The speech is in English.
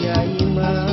Jai Ma.